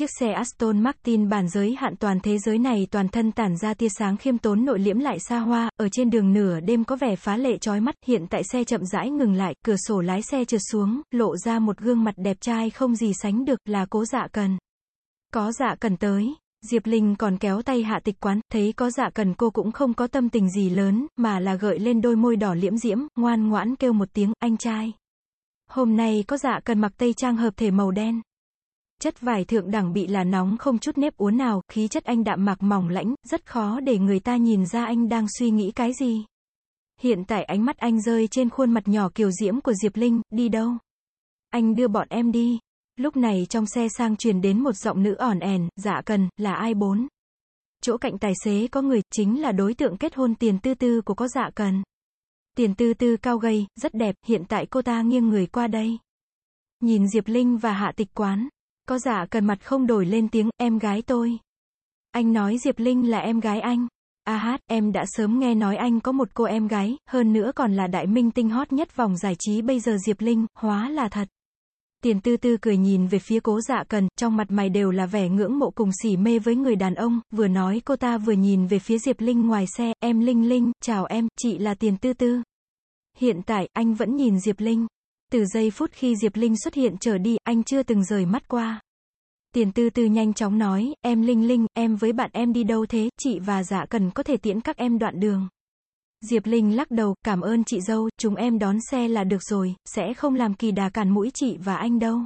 Chiếc xe Aston Martin bản giới hạn toàn thế giới này toàn thân tản ra tia sáng khiêm tốn nội liễm lại xa hoa, ở trên đường nửa đêm có vẻ phá lệ chói mắt, hiện tại xe chậm rãi ngừng lại, cửa sổ lái xe trượt xuống, lộ ra một gương mặt đẹp trai không gì sánh được, là cố dạ cần. Có dạ cần tới. Diệp Linh còn kéo tay hạ tịch quán, thấy có dạ cần cô cũng không có tâm tình gì lớn, mà là gợi lên đôi môi đỏ liễm diễm, ngoan ngoãn kêu một tiếng, anh trai. Hôm nay có dạ cần mặc tây trang hợp thể màu đen. Chất vải thượng đẳng bị là nóng không chút nếp uốn nào, khí chất anh đạm mạc mỏng lãnh, rất khó để người ta nhìn ra anh đang suy nghĩ cái gì. Hiện tại ánh mắt anh rơi trên khuôn mặt nhỏ kiều diễm của Diệp Linh, đi đâu? Anh đưa bọn em đi. Lúc này trong xe sang truyền đến một giọng nữ ỏn ẻn, dạ cần, là ai bốn? Chỗ cạnh tài xế có người, chính là đối tượng kết hôn tiền tư tư của có dạ cần. Tiền tư tư cao gầy, rất đẹp, hiện tại cô ta nghiêng người qua đây. Nhìn Diệp Linh và hạ tịch quán. Có dạ cần mặt không đổi lên tiếng, em gái tôi. Anh nói Diệp Linh là em gái anh. A hát, em đã sớm nghe nói anh có một cô em gái, hơn nữa còn là đại minh tinh hot nhất vòng giải trí bây giờ Diệp Linh, hóa là thật. Tiền tư tư cười nhìn về phía cố dạ cần, trong mặt mày đều là vẻ ngưỡng mộ cùng sỉ mê với người đàn ông, vừa nói cô ta vừa nhìn về phía Diệp Linh ngoài xe, em Linh Linh, chào em, chị là tiền tư tư. Hiện tại, anh vẫn nhìn Diệp Linh. Từ giây phút khi Diệp Linh xuất hiện trở đi, anh chưa từng rời mắt qua. Tiền tư tư nhanh chóng nói, em Linh Linh, em với bạn em đi đâu thế, chị và dạ cần có thể tiễn các em đoạn đường. Diệp Linh lắc đầu, cảm ơn chị dâu, chúng em đón xe là được rồi, sẽ không làm kỳ đà cản mũi chị và anh đâu.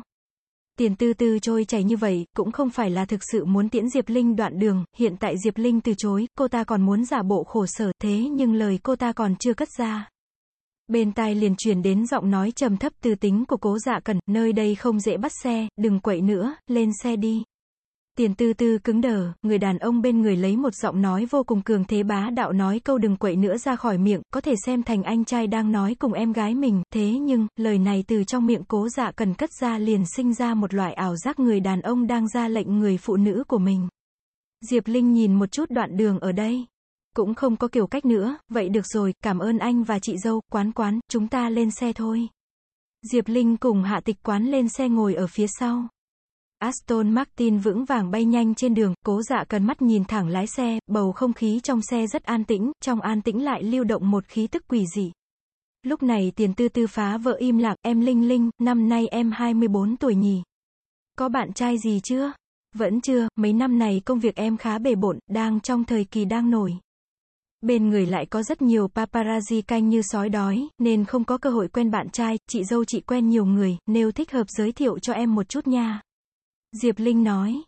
Tiền tư tư trôi chảy như vậy, cũng không phải là thực sự muốn tiễn Diệp Linh đoạn đường, hiện tại Diệp Linh từ chối, cô ta còn muốn giả bộ khổ sở, thế nhưng lời cô ta còn chưa cất ra. Bên tai liền truyền đến giọng nói trầm thấp từ tính của cố dạ cần, nơi đây không dễ bắt xe, đừng quậy nữa, lên xe đi. Tiền tư tư cứng đờ, người đàn ông bên người lấy một giọng nói vô cùng cường thế bá đạo nói câu đừng quậy nữa ra khỏi miệng, có thể xem thành anh trai đang nói cùng em gái mình, thế nhưng, lời này từ trong miệng cố dạ cần cất ra liền sinh ra một loại ảo giác người đàn ông đang ra lệnh người phụ nữ của mình. Diệp Linh nhìn một chút đoạn đường ở đây. Cũng không có kiểu cách nữa, vậy được rồi, cảm ơn anh và chị dâu, quán quán, chúng ta lên xe thôi. Diệp Linh cùng hạ tịch quán lên xe ngồi ở phía sau. Aston Martin vững vàng bay nhanh trên đường, cố dạ cần mắt nhìn thẳng lái xe, bầu không khí trong xe rất an tĩnh, trong an tĩnh lại lưu động một khí tức quỷ dị. Lúc này tiền tư tư phá vợ im lặng, em Linh Linh, năm nay em 24 tuổi nhỉ. Có bạn trai gì chưa? Vẫn chưa, mấy năm này công việc em khá bề bộn, đang trong thời kỳ đang nổi. Bên người lại có rất nhiều paparazzi canh như sói đói, nên không có cơ hội quen bạn trai, chị dâu chị quen nhiều người, nếu thích hợp giới thiệu cho em một chút nha. Diệp Linh nói.